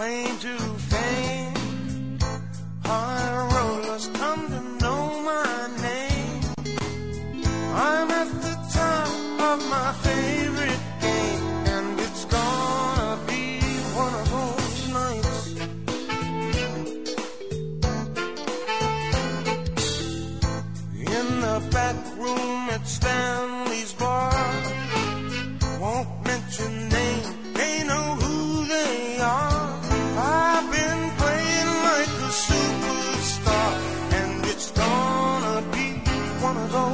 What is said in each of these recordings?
claim to fame. High rollers come to know my name. I'm at the top of my favorite game, and it's gonna be one of those nights. In the back room, it stands.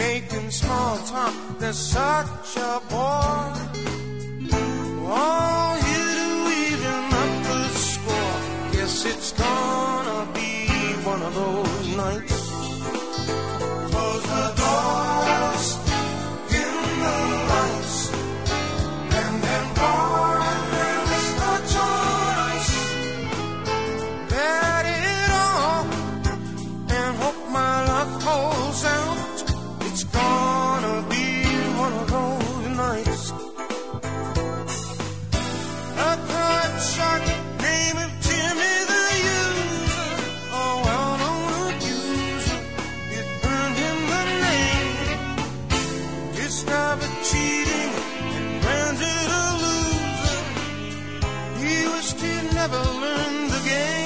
making small talk. That's such a bore. All you do, even up the score. Guess it's gonna be one of those nights. to never learn the game.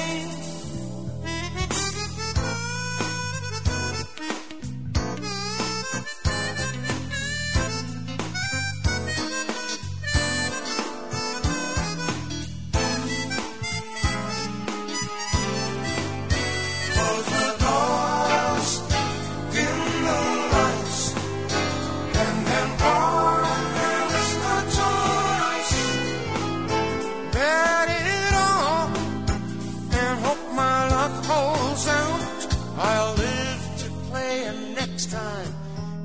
next time.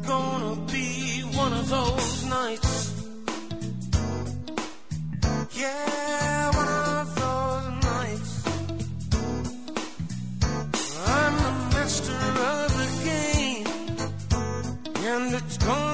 Gonna be one of those nights. Yeah, one of those nights. I'm the master of the game, and it's gonna.